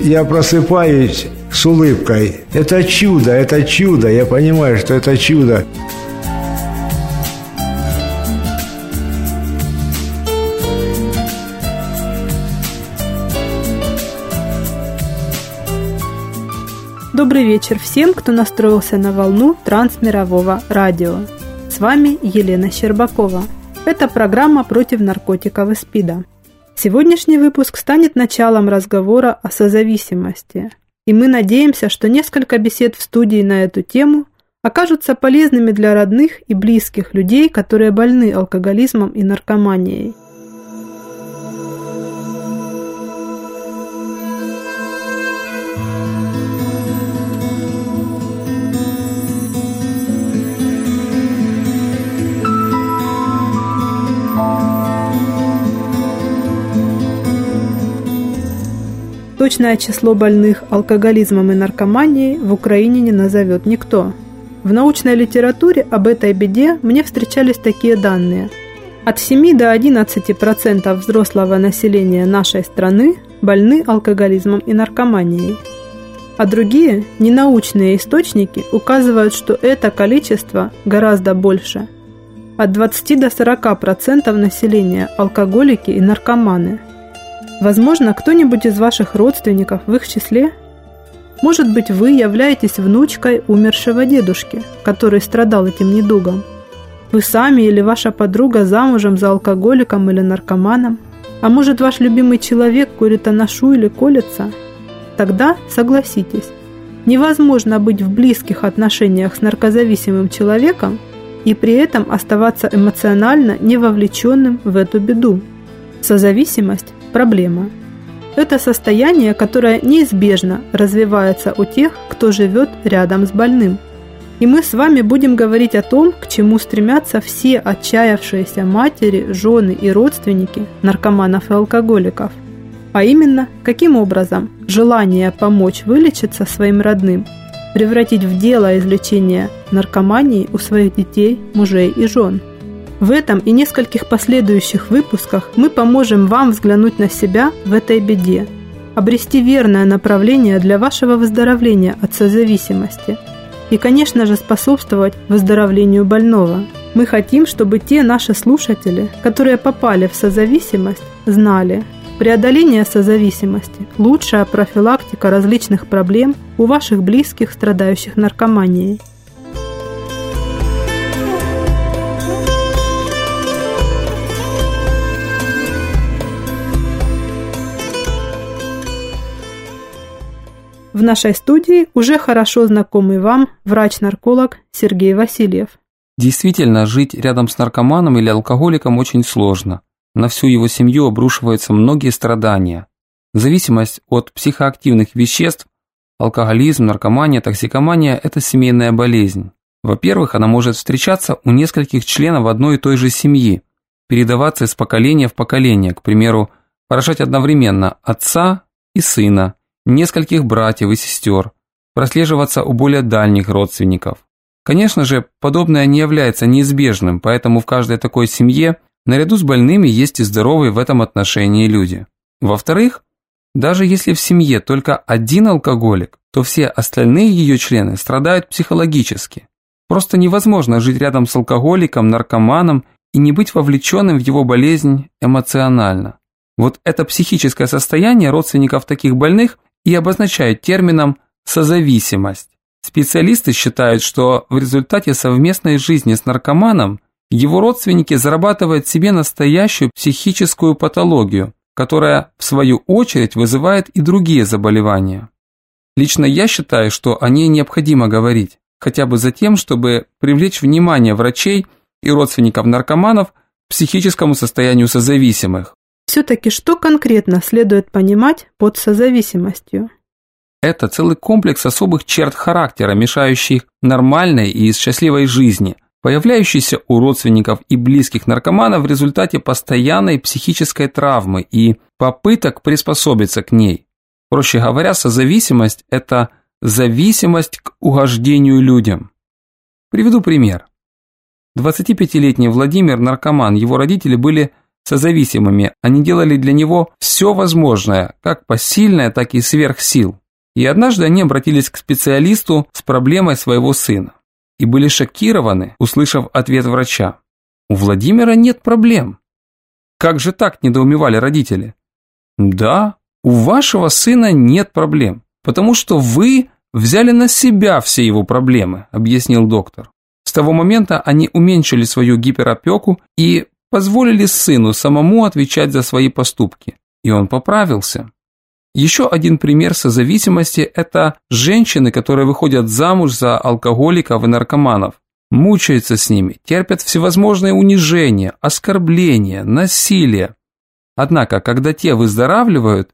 Я просыпаюсь с улыбкой. Это чудо, это чудо. Я понимаю, что это чудо. Добрый вечер всем, кто настроился на волну трансмирового радио. С вами Елена Щербакова. Это программа против наркотиков и СПИДа. Сегодняшний выпуск станет началом разговора о созависимости. И мы надеемся, что несколько бесед в студии на эту тему окажутся полезными для родных и близких людей, которые больны алкоголизмом и наркоманией – Точное число больных алкоголизмом и наркоманией в Украине не назовет никто. В научной литературе об этой беде мне встречались такие данные. От 7 до 11% взрослого населения нашей страны больны алкоголизмом и наркоманией. А другие, ненаучные источники указывают, что это количество гораздо больше. От 20 до 40% населения алкоголики и наркоманы – Возможно, кто-нибудь из ваших родственников в их числе? Может быть, вы являетесь внучкой умершего дедушки, который страдал этим недугом. Вы сами или ваша подруга замужем за алкоголиком или наркоманом? А может, ваш любимый человек курит анашу или колется? Тогда согласитесь, невозможно быть в близких отношениях с наркозависимым человеком и при этом оставаться эмоционально не вовлеченным в эту беду. Созависимость проблема. Это состояние, которое неизбежно развивается у тех, кто живет рядом с больным. И мы с вами будем говорить о том, к чему стремятся все отчаявшиеся матери, жены и родственники наркоманов и алкоголиков. А именно, каким образом желание помочь вылечиться своим родным превратить в дело излечения наркомании у своих детей, мужей и жен – в этом и нескольких последующих выпусках мы поможем вам взглянуть на себя в этой беде, обрести верное направление для вашего выздоровления от созависимости и, конечно же, способствовать выздоровлению больного. Мы хотим, чтобы те наши слушатели, которые попали в созависимость, знали, преодоление созависимости – лучшая профилактика различных проблем у ваших близких, страдающих наркоманией. В нашей студии уже хорошо знакомый вам врач-нарколог Сергей Васильев. Действительно, жить рядом с наркоманом или алкоголиком очень сложно. На всю его семью обрушиваются многие страдания. Зависимость от психоактивных веществ, алкоголизм, наркомания, токсикомания – это семейная болезнь. Во-первых, она может встречаться у нескольких членов одной и той же семьи, передаваться из поколения в поколение, к примеру, поражать одновременно отца и сына, нескольких братьев и сестер, прослеживаться у более дальних родственников. Конечно же, подобное не является неизбежным, поэтому в каждой такой семье наряду с больными есть и здоровые в этом отношении люди. Во-вторых, даже если в семье только один алкоголик, то все остальные ее члены страдают психологически. Просто невозможно жить рядом с алкоголиком, наркоманом и не быть вовлеченным в его болезнь эмоционально. Вот это психическое состояние родственников таких больных и обозначают термином «созависимость». Специалисты считают, что в результате совместной жизни с наркоманом его родственники зарабатывают себе настоящую психическую патологию, которая, в свою очередь, вызывает и другие заболевания. Лично я считаю, что о ней необходимо говорить, хотя бы за тем, чтобы привлечь внимание врачей и родственников наркоманов к психическому состоянию созависимых. Все-таки что конкретно следует понимать под созависимостью? Это целый комплекс особых черт характера, мешающих нормальной и счастливой жизни, появляющийся у родственников и близких наркоманов в результате постоянной психической травмы и попыток приспособиться к ней. Проще говоря, созависимость – это зависимость к угождению людям. Приведу пример. 25-летний Владимир – наркоман, его родители были созависимыми, они делали для него все возможное, как посильное, так и сверхсил. И однажды они обратились к специалисту с проблемой своего сына и были шокированы, услышав ответ врача. У Владимира нет проблем. Как же так, недоумевали родители? Да, у вашего сына нет проблем, потому что вы взяли на себя все его проблемы, объяснил доктор. С того момента они уменьшили свою гиперопеку и позволили сыну самому отвечать за свои поступки. И он поправился. Еще один пример созависимости – это женщины, которые выходят замуж за алкоголиков и наркоманов, мучаются с ними, терпят всевозможные унижения, оскорбления, насилие. Однако, когда те выздоравливают,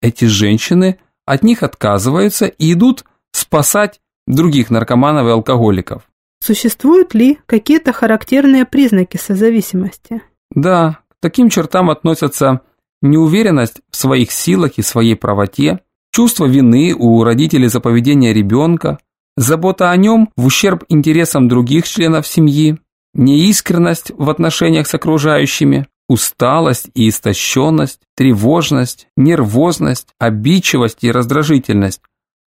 эти женщины от них отказываются и идут спасать других наркоманов и алкоголиков. Существуют ли какие-то характерные признаки созависимости? Да, к таким чертам относятся неуверенность в своих силах и своей правоте, чувство вины у родителей за поведение ребенка, забота о нем в ущерб интересам других членов семьи, неискренность в отношениях с окружающими, усталость и истощенность, тревожность, нервозность, обидчивость и раздражительность,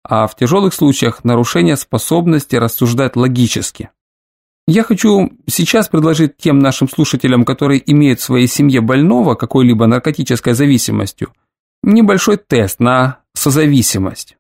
а в тяжелых случаях нарушение способности рассуждать логически. Я хочу сейчас предложить тем нашим слушателям, которые имеют в своей семье больного какой-либо наркотической зависимостью, небольшой тест на созависимость.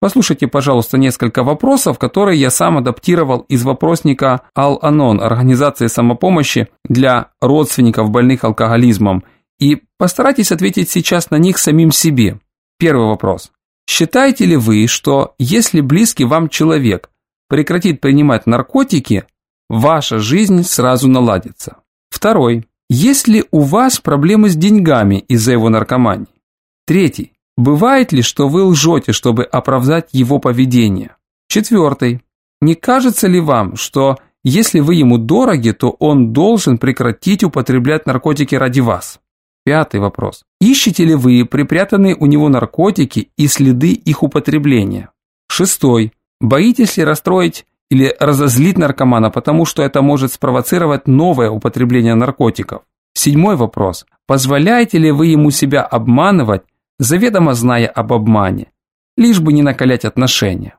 Послушайте, пожалуйста, несколько вопросов, которые я сам адаптировал из вопросника Ал-Анон, организации самопомощи для родственников больных алкоголизмом, и постарайтесь ответить сейчас на них самим себе. Первый вопрос. Считаете ли вы, что если близкий вам человек прекратит принимать наркотики, ваша жизнь сразу наладится. Второй. Есть ли у вас проблемы с деньгами из-за его наркомании? Третий. Бывает ли, что вы лжете, чтобы оправдать его поведение? Четвертый. Не кажется ли вам, что если вы ему дороги, то он должен прекратить употреблять наркотики ради вас? Пятый вопрос. Ищете ли вы припрятанные у него наркотики и следы их употребления? Шестой. Боитесь ли расстроить или разозлить наркомана, потому что это может спровоцировать новое употребление наркотиков. Седьмой вопрос. Позволяете ли вы ему себя обманывать, заведомо зная об обмане, лишь бы не накалять отношения?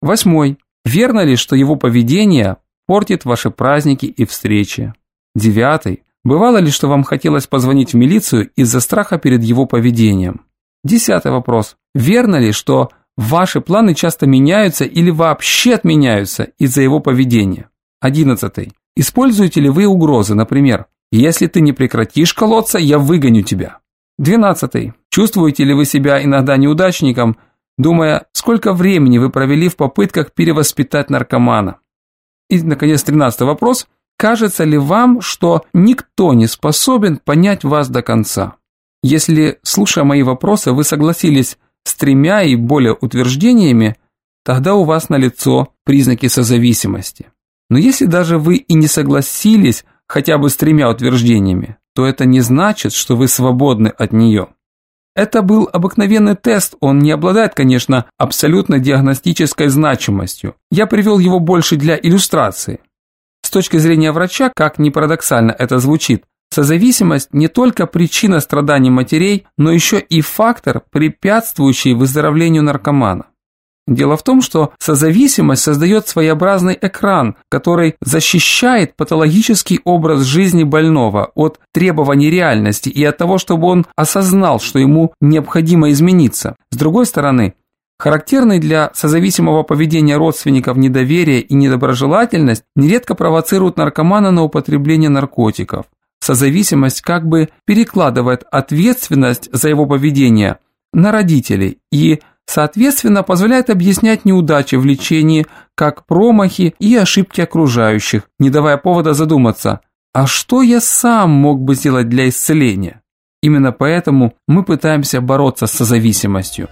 Восьмой. Верно ли, что его поведение портит ваши праздники и встречи? Девятый. Бывало ли, что вам хотелось позвонить в милицию из-за страха перед его поведением? Десятый вопрос. Верно ли, что Ваши планы часто меняются или вообще отменяются из-за его поведения. Одиннадцатый. Используете ли вы угрозы, например, если ты не прекратишь колоться, я выгоню тебя. Двенадцатый. Чувствуете ли вы себя иногда неудачником, думая, сколько времени вы провели в попытках перевоспитать наркомана? И, наконец, тринадцатый вопрос. Кажется ли вам, что никто не способен понять вас до конца? Если, слушая мои вопросы, вы согласились с тремя и более утверждениями, тогда у вас налицо признаки созависимости. Но если даже вы и не согласились хотя бы с тремя утверждениями, то это не значит, что вы свободны от нее. Это был обыкновенный тест, он не обладает, конечно, абсолютно диагностической значимостью. Я привел его больше для иллюстрации. Точки зрения врача, как ни парадоксально это звучит, Созависимость не только причина страданий матерей, но еще и фактор, препятствующий выздоровлению наркомана. Дело в том, что созависимость создает своеобразный экран, который защищает патологический образ жизни больного от требований реальности и от того, чтобы он осознал, что ему необходимо измениться. С другой стороны, Характерный для созависимого поведения родственников недоверие и недоброжелательность нередко провоцируют наркомана на употребление наркотиков. Созависимость как бы перекладывает ответственность за его поведение на родителей и соответственно, позволяет объяснять неудачи в лечении как промахи и ошибки окружающих, не давая повода задуматься, а что я сам мог бы сделать для исцеления? Именно поэтому мы пытаемся бороться с созависимостью.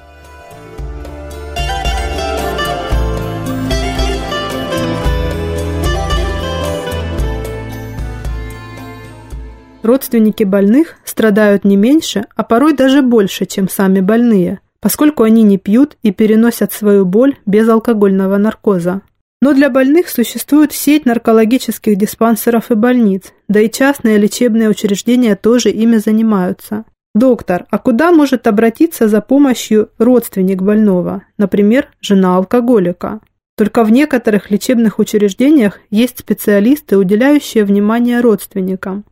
Родственники больных страдают не меньше, а порой даже больше, чем сами больные – поскольку они не пьют и переносят свою боль без алкогольного наркоза. Но для больных существует сеть наркологических диспансеров и больниц, да и частные лечебные учреждения тоже ими занимаются. Доктор, а куда может обратиться за помощью родственник больного, например, жена алкоголика? Только в некоторых лечебных учреждениях есть специалисты, уделяющие внимание родственникам.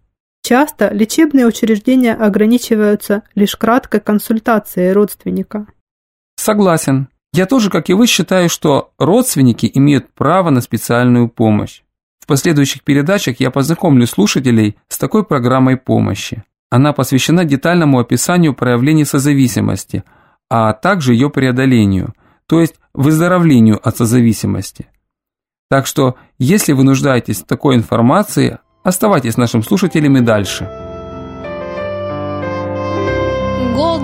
Часто лечебные учреждения ограничиваются лишь краткой консультацией родственника. Согласен. Я тоже, как и вы, считаю, что родственники имеют право на специальную помощь. В последующих передачах я познакомлю слушателей с такой программой помощи. Она посвящена детальному описанию проявлений созависимости, а также ее преодолению, то есть выздоровлению от созависимости. Так что, если вы нуждаетесь в такой информации, Оставайтесь нашим слушателем и дальше. Год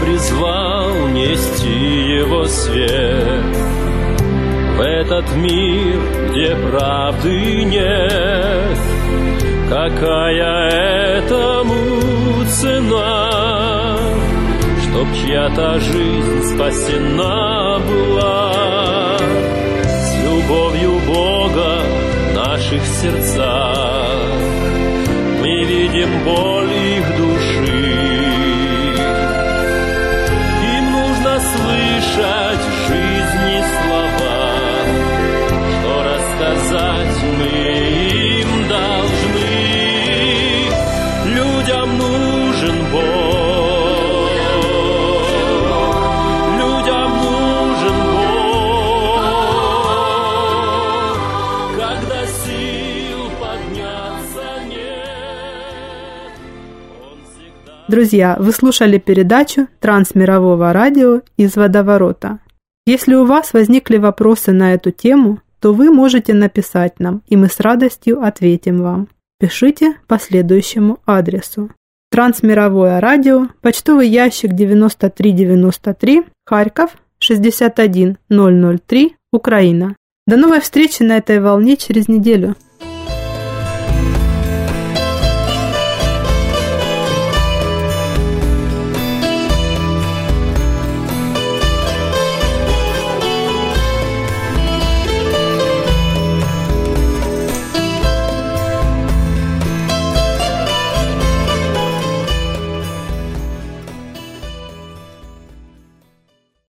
призвал нести Его свет В этот мир, где правды нет. Какая этому цена Чтоб чья-то жизнь спасена была? С любовью Бога в наших сердцах Мы видим боль их души Друзья, вы слушали передачу Трансмирового радио из водоворота. Если у вас возникли вопросы на эту тему, то вы можете написать нам, и мы с радостью ответим вам. Пишите по следующему адресу. Трансмировое радио, почтовый ящик 9393, Харьков, 61003, Украина. До новой встречи на этой волне через неделю.